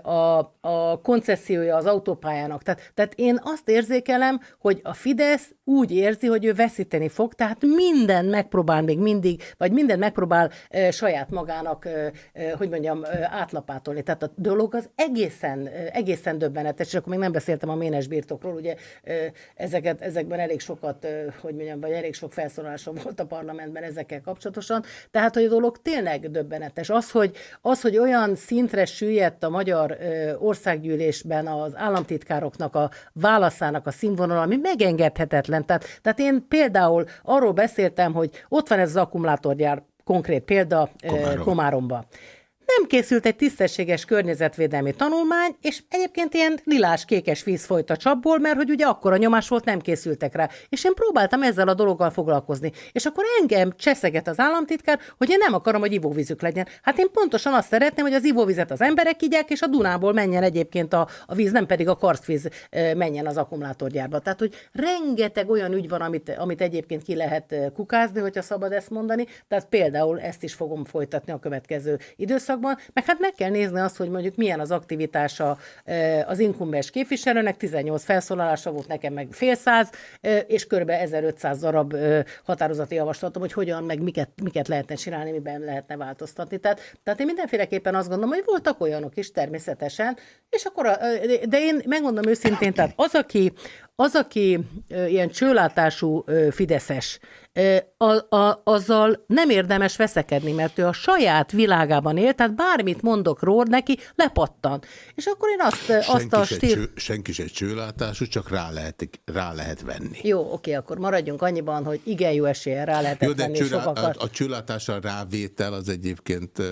a, a koncesziója az autópályának. Tehát, tehát én azt érzékelem, hogy a Fidesz úgy érzi, hogy ő veszíteni fog, tehát minden megpróbál még mindig, vagy minden megpróbál saját magának, hogy mondjam, átlapátolni. Tehát a dolog az egészen, egészen döbbenetes, és akkor még nem beszéltem a ménes birtokról, ugye ezeket, ezekben elég sokat, e, hogy mondjam, vagy elég sok felszólalásom <laughs> volt a parlamentben ezekkel kapcsolatosan, tehát hogy a dolog tényleg döbbenetes. Az, hogy, az, hogy olyan szintre süllyedt a magyar országgyűlésben az államtitkároknak a válaszának a színvonal, ami megengedhetetlen. Tehát, tehát én például arról beszéltem, hogy ott van ez az akkumulátorgyár, konkrét példa Komárom. Komáromba nem készült egy tisztességes környezetvédelmi tanulmány, és egyébként ilyen lilás-kékes víz folyt a csapból, mert hogy ugye akkor a nyomás volt, nem készültek rá. És én próbáltam ezzel a dologgal foglalkozni. És akkor engem cseszeget az államtitkár, hogy én nem akarom, hogy ivóvízük legyen. Hát én pontosan azt szeretném, hogy az ivóvizet az emberek igyák, és a Dunából menjen egyébként a, a víz, nem pedig a karstvíz menjen az akkumulátorgyárba. Tehát, hogy rengeteg olyan ügy van, amit, amit egyébként ki lehet kukázni, hogyha szabad ezt mondani. Tehát például ezt is fogom folytatni a következő időszak időszakban, meg hát meg kell nézni azt, hogy mondjuk milyen az aktivitása az inkumbens képviselőnek, 18 felszólalása volt nekem meg fél száz, és kb. 1500 darab határozati javaslatom, hogy hogyan, meg miket, miket lehetne csinálni, miben lehetne változtatni. Tehát, tehát én mindenféleképpen azt gondolom, hogy voltak olyanok is természetesen, és akkor, a, de én megmondom őszintén, tehát az, aki, az, aki ilyen csőlátású fideszes, a, a, azzal nem érdemes veszekedni, mert ő a saját világában él, tehát bármit mondok róla, neki lepattan. És akkor én azt, senki azt a stíl... Cső, senki se csőlátású, csak rá lehet, rá lehet venni. Jó, oké, akkor maradjunk annyiban, hogy igen jó esélye rá lehet jó, de venni csőlá, sokakat. A, a csőlátásra rávétel az egyébként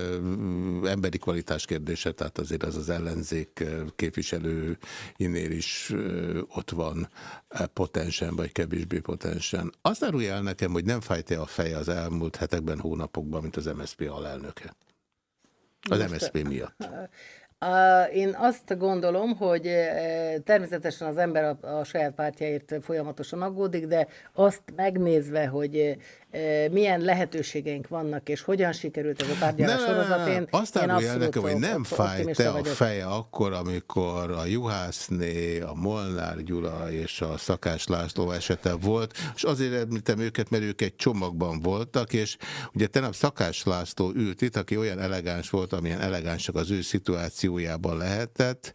emberi kvalitás kérdése, tehát azért az az ellenzék képviselőinél is ott van potensen, vagy kevésbé potensen. Azt árulja el nekem, hogy nem fájt -e a feje az elmúlt hetekben, hónapokban, mint az MSZP alelnöke? Az Most, MSZP miatt. <laughs> Én azt gondolom, hogy természetesen az ember a, a saját pártjáért folyamatosan aggódik, de azt megnézve, hogy milyen lehetőségeink vannak, és hogyan sikerült ez a tárgyalás sorozat. Én, azt árulja nekem, hogy nem fájt te a feje akkor, amikor a Juhászné, a Molnár Gyula és a Szakás László esete volt, és azért említem őket, mert ők egy csomagban voltak, és ugye tenap Szakás László ült itt, aki olyan elegáns volt, amilyen elegánsak az ő szituációjában lehetett,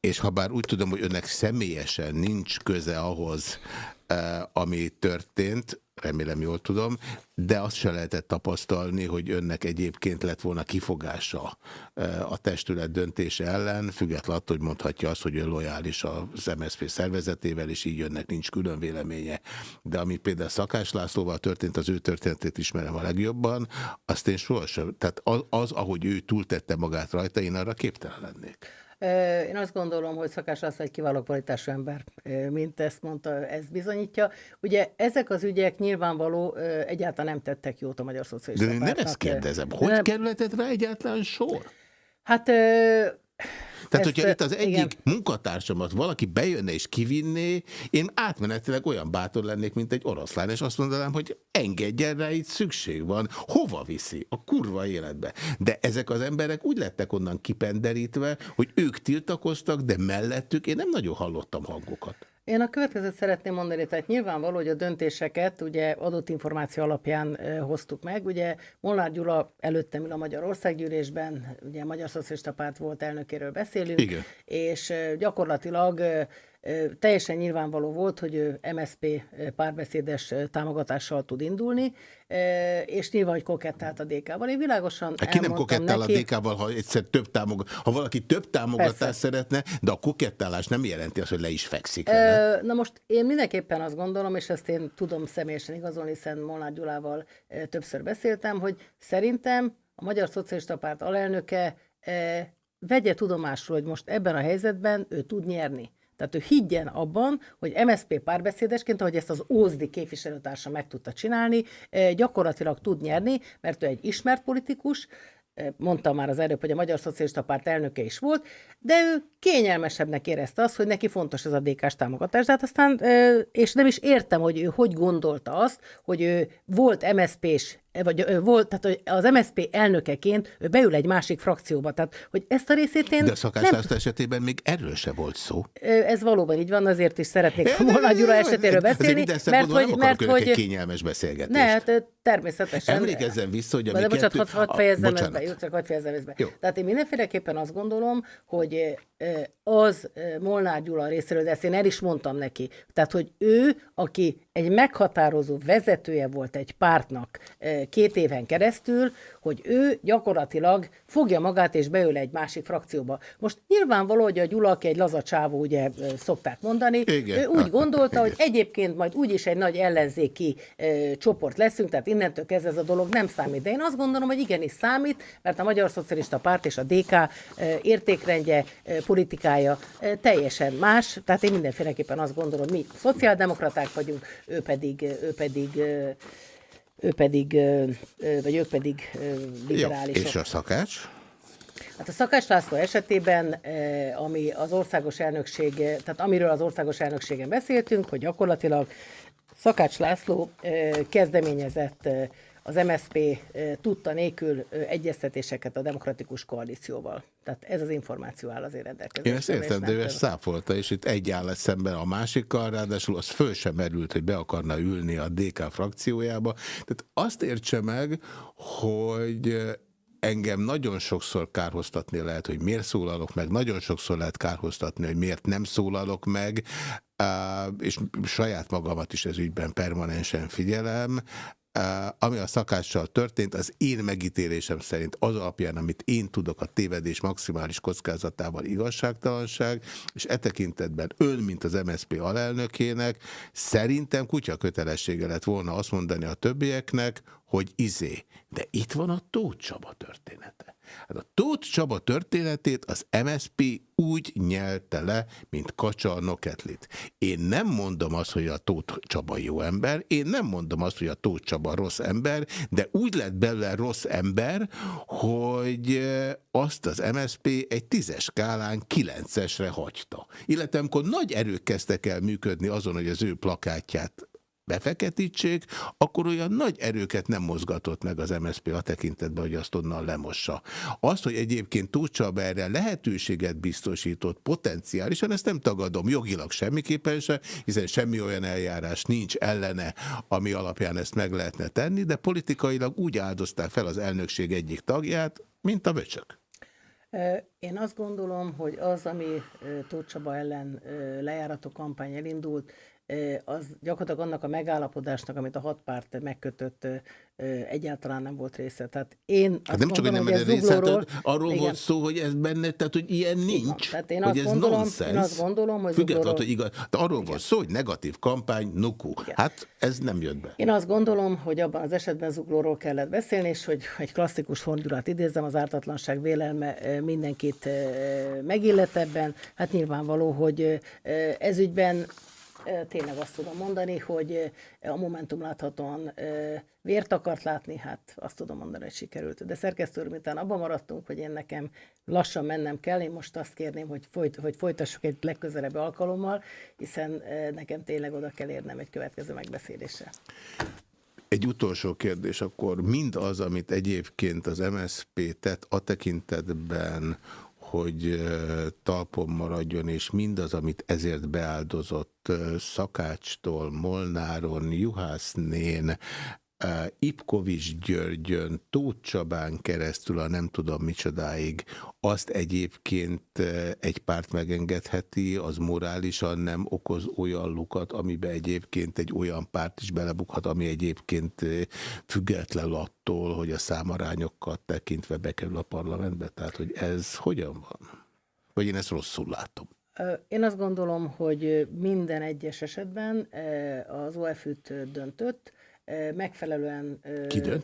és ha bár úgy tudom, hogy önnek személyesen nincs köze ahhoz, ami történt, remélem jól tudom, de azt se lehetett tapasztalni, hogy önnek egyébként lett volna kifogása a testület döntése ellen, függetlenül hogy mondhatja azt, hogy ön lojális az MSZP szervezetével, és így önnek nincs külön véleménye. De ami például Szakás Lászlóval történt, az ő történetét ismerem a legjobban, azt én sohasem, tehát az, az ahogy ő túltette magát rajta, én arra képtelen lennék. Én azt gondolom, hogy Szakás László egy kiváló kvalitású ember, mint ezt mondta, ez bizonyítja. Ugye ezek az ügyek nyilvánvaló egyáltalán nem tettek jót a Magyar Szocialista De én nem ezt kérdezem. Hogy nem... kerületett rá egyáltalán sor? Hát tehát, Ezt, hogyha itt az egyik igen. munkatársamat valaki bejönne és kivinné, én átmenetileg olyan bátor lennék, mint egy oroszlán, és azt mondanám, hogy engedjen rá, itt szükség van. Hova viszi? A kurva életbe. De ezek az emberek úgy lettek onnan kipenderítve, hogy ők tiltakoztak, de mellettük én nem nagyon hallottam hangokat. Én a következőt szeretném mondani, tehát nyilvánvaló, hogy a döntéseket ugye adott információ alapján hoztuk meg. Ugye Molnár Gyula előttem ül a Magyar Országgyűlésben, ugye a Magyar Szocialista Párt volt elnökéről beszélünk, Igen. és gyakorlatilag Teljesen nyilvánvaló volt, hogy ő MSP párbeszédes támogatással tud indulni, és nyilván, hogy kokettált a DK-val. Én világosan hát Ki nem kokettál neki... a DK-val, ha egyszer több támogat... Ha valaki több támogatást Persze. szeretne, de a kokettálás nem jelenti azt, hogy le is fekszik vele. Na most én mindenképpen azt gondolom, és ezt én tudom személyesen igazolni, hiszen Molnár Gyulával többször beszéltem, hogy szerintem a Magyar Szocialista Párt alelnöke vegye tudomásul, hogy most ebben a helyzetben ő tud nyerni. Tehát ő higgyen abban, hogy MSZP párbeszédesként, ahogy ezt az Ózdi képviselőtársa meg tudta csinálni, eh, gyakorlatilag tud nyerni, mert ő egy ismert politikus, mondtam már az előbb, hogy a Magyar Szocialista Párt elnöke is volt, de ő kényelmesebbnek érezte azt, hogy neki fontos ez a DK-s támogatás. De hát aztán, és nem is értem, hogy ő hogy gondolta azt, hogy ő volt MSZP-s vagy volt, tehát az MSZP elnökeként ő beül egy másik frakcióba, tehát hogy ezt a részét én... De Szakás nem... esetében még erről se volt szó. Ez valóban így van, azért is szeretnék a Molnár Gyula esetéről beszélni, mert hogy... Mert hogy kényelmes beszélgetést. Ne, hát természetesen. Emlékezzen vissza, hogy a De bocsánat, hadd had fejezzem ezt be, jó, csak hadd fejezzem ezt be. Jó. Tehát én mindenféleképpen azt gondolom, hogy az Molnár Gyula részéről, de ezt én el is mondtam neki, tehát hogy ő, aki egy meghatározó vezetője volt egy pártnak két éven keresztül, hogy ő gyakorlatilag fogja magát és beül egy másik frakcióba. Most nyilvánvaló, hogy a Gyula, aki egy laza csávó, ugye szokták mondani, Igen. ő úgy gondolta, Igen. hogy egyébként majd úgyis egy nagy ellenzéki csoport leszünk, tehát innentől kezdve ez a dolog nem számít. De én azt gondolom, hogy igenis számít, mert a Magyar Szocialista Párt és a DK e, értékrendje, e, politikája e, teljesen más, tehát én mindenféleképpen azt gondolom, mi szociáldemokraták vagyunk, ő pedig, ő pedig ő pedig, vagy ők pedig liberálisok. Jó, és a szakács? Hát a Szakács László esetében, ami az országos elnökség, tehát amiről az országos elnökségen beszéltünk, hogy gyakorlatilag Szakács László kezdeményezett az MSZP tudta nélkül egyeztetéseket a demokratikus koalícióval. Tehát ez az információ áll azért rendelkezésre. Én ezt értem, de ő ezt száfolta, és itt egy áll szemben a másikkal, ráadásul az föl sem merült, hogy be akarna ülni a DK frakciójába. Tehát azt értse meg, hogy engem nagyon sokszor kárhoztatni lehet, hogy miért szólalok meg, nagyon sokszor lehet kárhoztatni, hogy miért nem szólalok meg, és saját magamat is ez ügyben permanensen figyelem, ami a szakással történt, az én megítélésem szerint az alapján, amit én tudok a tévedés maximális kockázatával igazságtalanság, és e tekintetben ön, mint az MSZP alelnökének, szerintem kutya kötelessége lett volna azt mondani a többieknek, hogy izé, de itt van a Tóth Csaba története. Hát a Tóth Csaba történetét az MSP úgy nyelte le, mint kacsa a noketlit. Én nem mondom azt, hogy a Tóth Csaba jó ember, én nem mondom azt, hogy a Tóth Csaba rossz ember, de úgy lett belőle rossz ember, hogy azt az MSP egy tízes skálán kilencesre hagyta. Illetve amikor nagy erők kezdtek el működni azon, hogy az ő plakátját befeketítsék, akkor olyan nagy erőket nem mozgatott meg az MSZP a tekintetben, hogy azt onnan lemossa. Azt, hogy egyébként Tóth erre lehetőséget biztosított potenciálisan, ezt nem tagadom, jogilag semmiképpen se, hiszen semmi olyan eljárás nincs ellene, ami alapján ezt meg lehetne tenni, de politikailag úgy áldozták fel az elnökség egyik tagját, mint a böcsök. Én azt gondolom, hogy az, ami Tóth Csaba ellen lejárató kampány elindult, az gyakorlatilag annak a megállapodásnak, amit a hat párt megkötött, egyáltalán nem volt része. Tehát én hát nem csak, mondom, hogy nem része, zuglóról, arról igen. volt szó, hogy ez benne, tehát hogy ilyen nincs. Tehát én, hogy azt ez gondolom, nonsense, én azt gondolom, hogy Függetlenül, hogy igaz. De arról igen. volt szó, hogy negatív kampány, nuku. Igen. Hát ez nem jött be. Én azt gondolom, hogy abban az esetben zuglóról kellett beszélni, és hogy egy klasszikus Hondurát idézem, az ártatlanság vélelme mindenkit megillet ebben. Hát nyilvánvaló, hogy ez ügyben tényleg azt tudom mondani, hogy a Momentum láthatóan vért akart látni, hát azt tudom mondani, hogy sikerült. De szerkesztő miután abban maradtunk, hogy én nekem lassan mennem kell, én most azt kérném, hogy, folyt, hogy folytassuk egy legközelebbi alkalommal, hiszen nekem tényleg oda kell érnem egy következő megbeszélésre. Egy utolsó kérdés, akkor mind az, amit egyébként az MSZP tett a tekintetben, hogy talpon maradjon, és mindaz, amit ezért beáldozott Szakácstól, Molnáron, Juhásznén, Ipkovics Györgyön, Tóth Csabán keresztül a nem tudom micsodáig, azt egyébként egy párt megengedheti, az morálisan nem okoz olyan lukat, amibe egyébként egy olyan párt is belebukhat, ami egyébként független attól, hogy a számarányokat tekintve bekerül a parlamentbe. Tehát, hogy ez hogyan van? Vagy én ezt rosszul látom? Én azt gondolom, hogy minden egyes esetben az OFÜ-t döntött, megfelelően,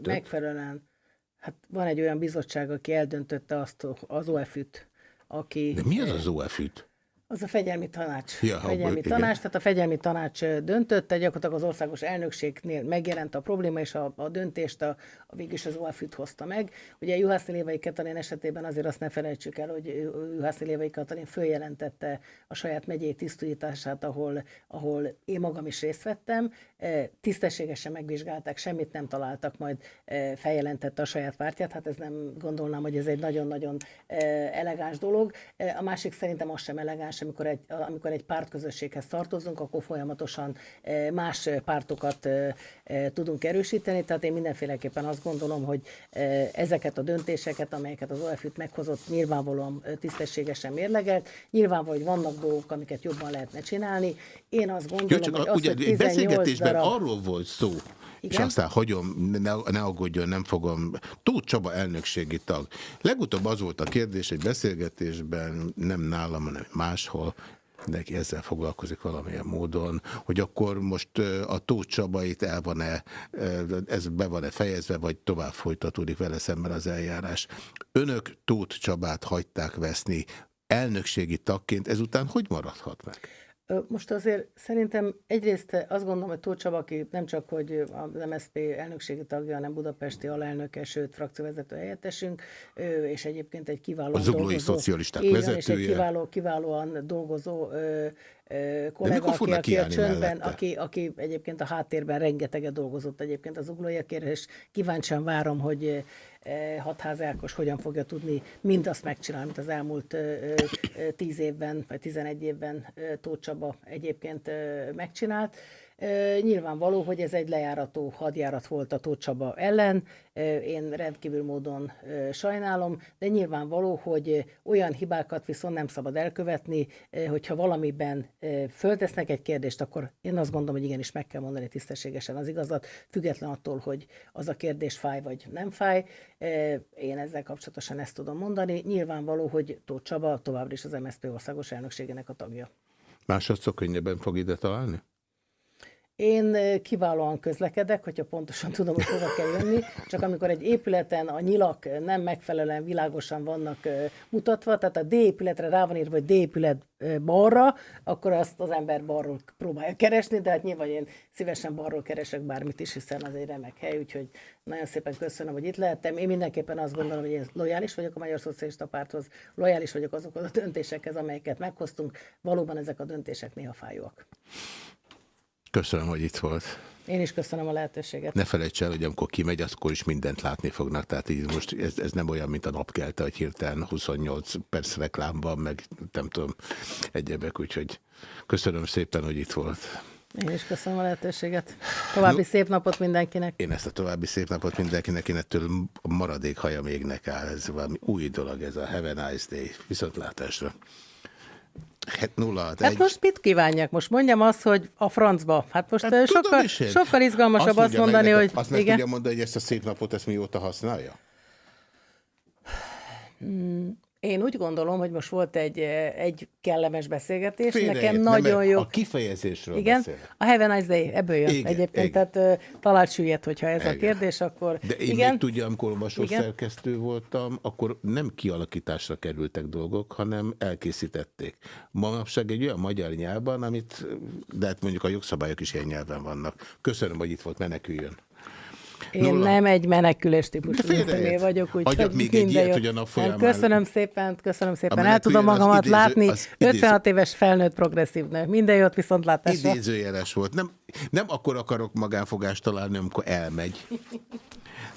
megfelelően, hát van egy olyan bizottság, aki eldöntötte azt az OFÜ-t, aki... De mi az az OFÜ-t? Az a fegyelmi tanács. Ja, fegyelmi abba, tanács, tehát a fegyelmi tanács döntötte, gyakorlatilag az országos elnökségnél megjelent a probléma, és a, a döntést a, a végülis az OAFÜT hozta meg. Ugye Juhászni Lévai Katalin esetében azért azt ne felejtsük el, hogy Juhászni Lévai Katalin följelentette a saját megyei tisztítását, ahol, ahol én magam is részt vettem. Tisztességesen megvizsgálták, semmit nem találtak, majd feljelentette a saját pártját. Hát ez nem gondolnám, hogy ez egy nagyon-nagyon elegáns dolog. A másik szerintem az sem elegáns, más, amikor egy, amikor egy pártközösséghez tartozunk, akkor folyamatosan eh, más pártokat eh, eh, tudunk erősíteni, tehát én mindenféleképpen azt gondolom, hogy ezeket a döntéseket, amelyeket az OFÜ-t meghozott, nyilvánvalóan tisztességesen mérlegelt, nyilvánvaló, hogy vannak dolgok, amiket jobban lehetne csinálni. Én azt gondolom, Jó, csak hogy, az, ugye, hogy 18 beszélgetésben darab... arról volt szó, igen? És aztán hagyom, ne, ne aggódjon, nem fogom. Tóth Csaba elnökségi tag. Legutóbb az volt a kérdés egy beszélgetésben, nem nálam, hanem máshol, neki ezzel foglalkozik valamilyen módon, hogy akkor most a Tóth Csabait el van-e, ez be van-e fejezve, vagy tovább folytatódik vele szemben az eljárás. Önök Tóth Csabát hagyták veszni elnökségi tagként, ezután hogy maradhat meg? Most azért szerintem egyrészt azt gondolom, hogy Tóth Csaba, aki nem csak hogy az MSZP elnökségi tagja, hanem budapesti alelnöke, sőt frakcióvezető helyettesünk, és egyébként egy kiváló a dolgozó, szocialisták vezetője. És egy kiváló, kiválóan dolgozó kollega, aki, aki a csöndben, aki, aki egyébként a háttérben rengeteget dolgozott egyébként az uglóiakért, és kíváncsian várom, hogy Hatház Ákos hogyan fogja tudni mindazt megcsinálni, amit az elmúlt tíz évben, vagy tizenegy évben Tóth Csaba egyébként megcsinált. Nyilvánvaló, hogy ez egy lejárató hadjárat volt a Tóth Csaba ellen, én rendkívül módon sajnálom, de nyilvánvaló, hogy olyan hibákat viszont nem szabad elkövetni, hogyha valamiben föltesznek egy kérdést, akkor én azt gondolom, hogy igenis meg kell mondani tisztességesen az igazat, független attól, hogy az a kérdés fáj vagy nem fáj. Én ezzel kapcsolatosan ezt tudom mondani. Nyilvánvaló, hogy Tóth Csaba továbbra is az MSZP országos elnökségének a tagja. Másodszor könnyebben fog ide találni? Én kiválóan közlekedek, hogyha pontosan tudom, hogy hova kell jönni, csak amikor egy épületen a nyilak nem megfelelően világosan vannak mutatva, tehát a D épületre rá van írva, hogy D épület balra, akkor azt az ember balról próbálja keresni, de hát nyilván én szívesen balról keresek bármit is, hiszen az egy remek hely, úgyhogy nagyon szépen köszönöm, hogy itt lehettem. Én mindenképpen azt gondolom, hogy én lojális vagyok a Magyar Szocialista Párthoz, lojális vagyok azokhoz a döntésekhez, amelyeket meghoztunk. Valóban ezek a döntések néha fájóak. Köszönöm, hogy itt volt. Én is köszönöm a lehetőséget. Ne felejts el, hogy amikor kimegy, akkor is mindent látni fognak. Tehát így most ez, ez nem olyan, mint a napkelte, hogy hirtelen 28 perc reklámban, meg nem tudom, egyebek. Úgyhogy köszönöm szépen, hogy itt volt. Én is köszönöm a lehetőséget. További no, szép napot mindenkinek. Én ezt a további szép napot mindenkinek, én ettől maradék haja még áll. Ez valami új dolog, ez a Have a nice day. Viszontlátásra. Hát nulla. Hát egy... most mit kívánják? Most mondjam azt, hogy a francba. Hát most hát sokkal, sokkal izgalmasabb azt, azt mondani, meg, hogy... Azt meg igen? tudja mondani, hogy ezt a szép napot ezt mióta használja? Hmm. Én úgy gondolom, hogy most volt egy, egy kellemes beszélgetés. Félre Nekem ért, nagyon jó. A kifejezésről Igen, beszél. a Have a Nice Day, ebből jön igen, egyébként. Igen. Tehát talált sülyet, hogyha ez igen. a kérdés, akkor... De én igen. még tudja, amikor olvasó szerkesztő voltam, akkor nem kialakításra kerültek dolgok, hanem elkészítették. Manapság egy olyan magyar nyelvben, amit, de hát mondjuk a jogszabályok is ilyen nyelven vannak. Köszönöm, hogy itt volt, meneküljön. Én Nulla. nem egy menekülés típusú személy vagyok, úgyhogy még egy ilyet, hogy a nap folyamán... Köszönöm szépen, köszönöm szépen. El tudom magamat idéző, látni. 56 éves felnőtt progresszív nő. Minden jót viszontlátásra. Idézőjeles volt. Nem, nem akkor akarok magánfogást találni, amikor elmegy.